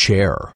chair.